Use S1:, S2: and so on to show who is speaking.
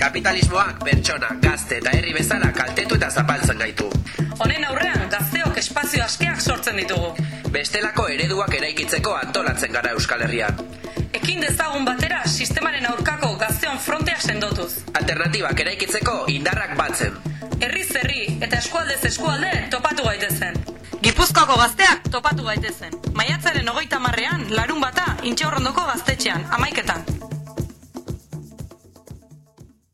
S1: Kapitalismoak pertsona, gazte eta herri bezala kaltetu eta zapaltzen gaitu.
S2: Honen aurrean gazteok espazio askeak sortzen ditugu.
S1: Bestelako ereduak eraikitzeko antolatzen gara Euskal Herrian.
S2: Ekin dezagun batera sistemaren aurkako gazteon frontea sendotuz.
S1: Alternatibak eraikitzeko indarrak batzen.
S2: Herri zerri eta eskualdez eskualde topatu gaitezen.
S3: Gipuzkoako gazteak topatu gaitezen. Maiatzaren hogeita marrean, larun bata, intxaurrondoko gaztetxean, amaiketan.